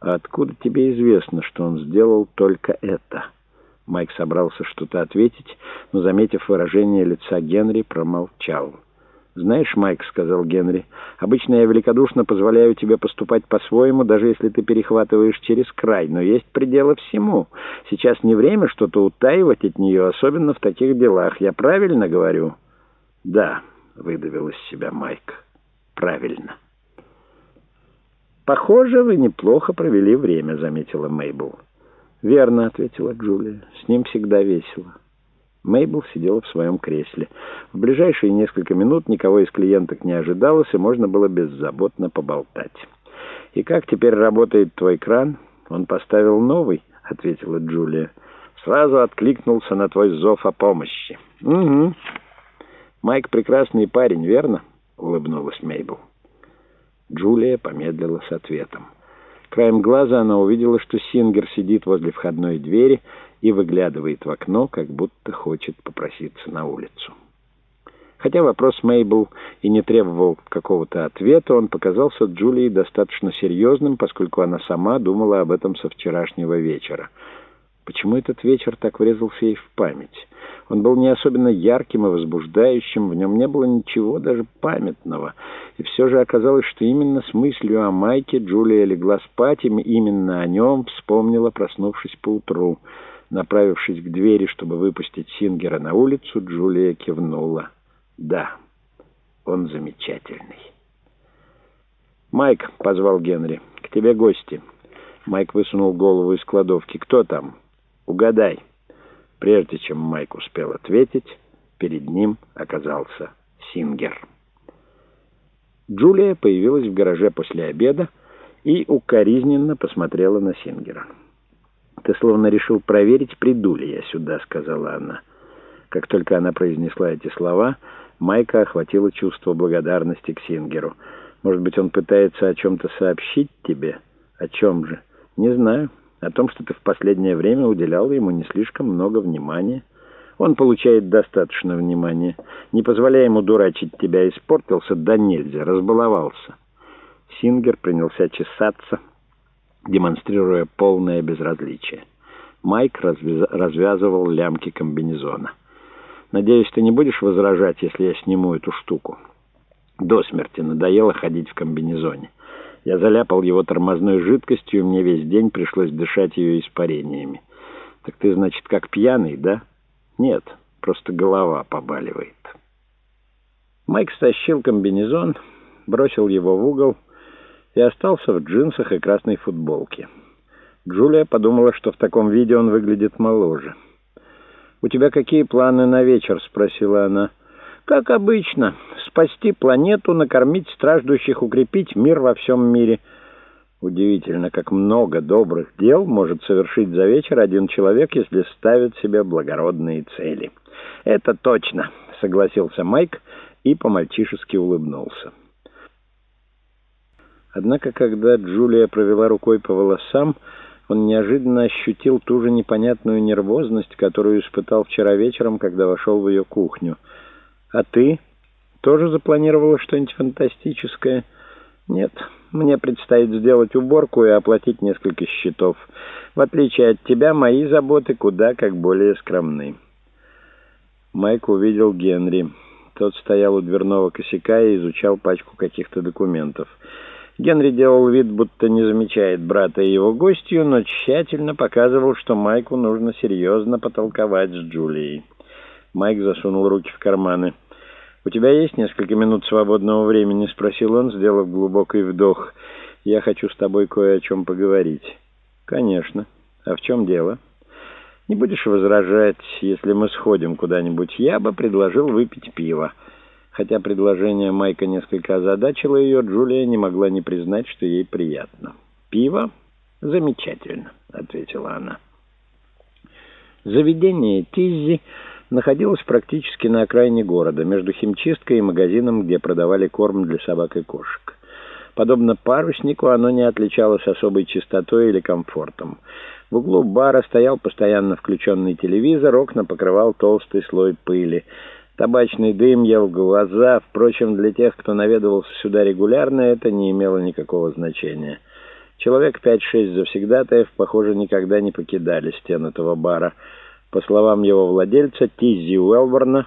«А откуда тебе известно, что он сделал только это?» Майк собрался что-то ответить, но, заметив выражение лица Генри, промолчал. «Знаешь, Майк, — сказал Генри, — обычно я великодушно позволяю тебе поступать по-своему, даже если ты перехватываешь через край, но есть пределы всему. Сейчас не время что-то утаивать от нее, особенно в таких делах. Я правильно говорю?» «Да», — выдавил из себя Майк, — «правильно». «Похоже, вы неплохо провели время», — заметила Мейбл. «Верно», — ответила Джулия. «С ним всегда весело». Мейбл сидела в своем кресле. В ближайшие несколько минут никого из клиенток не ожидалось, и можно было беззаботно поболтать. «И как теперь работает твой кран?» «Он поставил новый», — ответила Джулия. «Сразу откликнулся на твой зов о помощи». «Угу». «Майк прекрасный парень, верно?» — улыбнулась Мейбл. Джулия помедлила с ответом. Краем глаза она увидела, что Сингер сидит возле входной двери и выглядывает в окно, как будто хочет попроситься на улицу. Хотя вопрос Мейбл и не требовал какого-то ответа, он показался Джулии достаточно серьезным, поскольку она сама думала об этом со вчерашнего вечера. Почему этот вечер так врезался ей в память? Он был не особенно ярким и возбуждающим, в нем не было ничего даже памятного. И все же оказалось, что именно с мыслью о Майке Джулия легла спать, и именно о нем вспомнила, проснувшись поутру. Направившись к двери, чтобы выпустить Сингера на улицу, Джулия кивнула. «Да, он замечательный». «Майк», — позвал Генри, — «к тебе гости». Майк высунул голову из кладовки. «Кто там?» «Угадай». Прежде чем Майк успел ответить, перед ним оказался Сингер. Джулия появилась в гараже после обеда и укоризненно посмотрела на Сингера. «Ты словно решил проверить, приду ли я сюда», — сказала она. Как только она произнесла эти слова, Майка охватило чувство благодарности к Сингеру. «Может быть, он пытается о чем-то сообщить тебе? О чем же? Не знаю» о том, что ты в последнее время уделяла ему не слишком много внимания. Он получает достаточно внимания. Не позволяя ему дурачить тебя, испортился, да нельзя, разбаловался. Сингер принялся чесаться, демонстрируя полное безразличие. Майк развязывал лямки комбинезона. «Надеюсь, ты не будешь возражать, если я сниму эту штуку?» До смерти надоело ходить в комбинезоне. Я заляпал его тормозной жидкостью, и мне весь день пришлось дышать ее испарениями. Так ты, значит, как пьяный, да? Нет, просто голова побаливает. Майк стащил комбинезон, бросил его в угол и остался в джинсах и красной футболке. Джулия подумала, что в таком виде он выглядит моложе. «У тебя какие планы на вечер?» — спросила она. Как обычно, спасти планету, накормить страждущих, укрепить мир во всем мире. Удивительно, как много добрых дел может совершить за вечер один человек, если ставит себе благородные цели. «Это точно», — согласился Майк и по-мальчишески улыбнулся. Однако, когда Джулия провела рукой по волосам, он неожиданно ощутил ту же непонятную нервозность, которую испытал вчера вечером, когда вошел в ее кухню — а ты тоже запланировала что-нибудь фантастическое? Нет, мне предстоит сделать уборку и оплатить несколько счетов. В отличие от тебя, мои заботы куда как более скромны. Майк увидел Генри. Тот стоял у дверного косяка и изучал пачку каких-то документов. Генри делал вид, будто не замечает брата и его гостью, но тщательно показывал, что Майку нужно серьезно потолковать с Джулией. Майк засунул руки в карманы. «У тебя есть несколько минут свободного времени?» — спросил он, сделав глубокий вдох. «Я хочу с тобой кое о чем поговорить». «Конечно. А в чем дело?» «Не будешь возражать, если мы сходим куда-нибудь? Я бы предложил выпить пиво». Хотя предложение Майка несколько озадачило ее, Джулия не могла не признать, что ей приятно. «Пиво? Замечательно», — ответила она. Заведение Тиззи находилась практически на окраине города, между химчисткой и магазином, где продавали корм для собак и кошек. Подобно паруснику, оно не отличалось особой чистотой или комфортом. В углу бара стоял постоянно включенный телевизор, окна покрывал толстый слой пыли. Табачный дым ел глаза, впрочем, для тех, кто наведывался сюда регулярно, это не имело никакого значения. Человек пять-шесть завсегдатаев, похоже, никогда не покидали стен этого бара. По словам его владельца, Тиззи Уэлборна,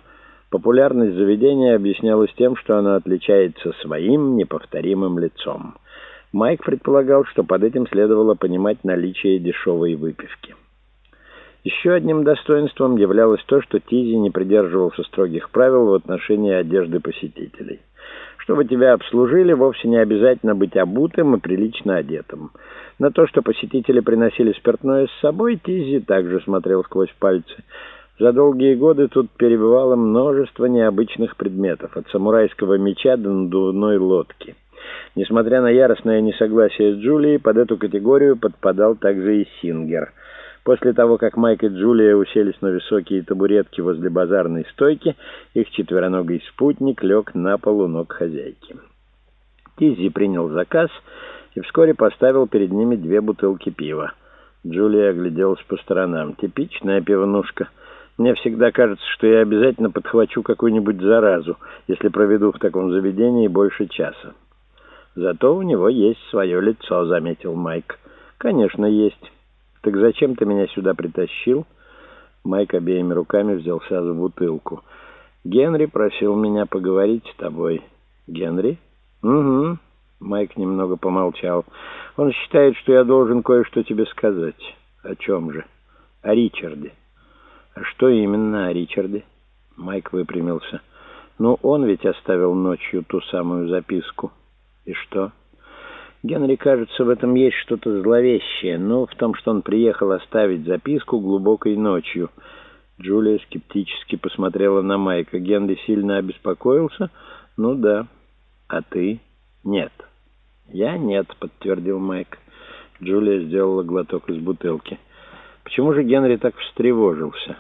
популярность заведения объяснялась тем, что оно отличается своим неповторимым лицом. Майк предполагал, что под этим следовало понимать наличие дешевой выпивки. Еще одним достоинством являлось то, что Тизи не придерживался строгих правил в отношении одежды посетителей. Чтобы тебя обслужили, вовсе не обязательно быть обутым и прилично одетым. На то, что посетители приносили спиртное с собой, Тизи также смотрел сквозь пальцы. За долгие годы тут перебывало множество необычных предметов, от самурайского меча до надувной лодки. Несмотря на яростное несогласие с Джулией, под эту категорию подпадал также и Сингер — После того, как Майк и Джулия уселись на высокие табуретки возле базарной стойки, их четвероногий спутник лег на полу ног хозяйки. Тизи принял заказ и вскоре поставил перед ними две бутылки пива. Джулия огляделась по сторонам. «Типичная пивнушка. Мне всегда кажется, что я обязательно подхвачу какую-нибудь заразу, если проведу в таком заведении больше часа». «Зато у него есть свое лицо», — заметил Майк. «Конечно, есть». «Так зачем ты меня сюда притащил?» Майк обеими руками взялся за бутылку. «Генри просил меня поговорить с тобой». «Генри?» «Угу». Майк немного помолчал. «Он считает, что я должен кое-что тебе сказать». «О чем же?» «О Ричарде». «А что именно о Ричарде?» Майк выпрямился. «Ну, он ведь оставил ночью ту самую записку». «И что?» Генри, кажется, в этом есть что-то зловещее, но в том, что он приехал оставить записку глубокой ночью. Джулия скептически посмотрела на Майка. Генри сильно обеспокоился? Ну да. А ты? Нет. Я нет, подтвердил Майк. Джулия сделала глоток из бутылки. Почему же Генри так встревожился?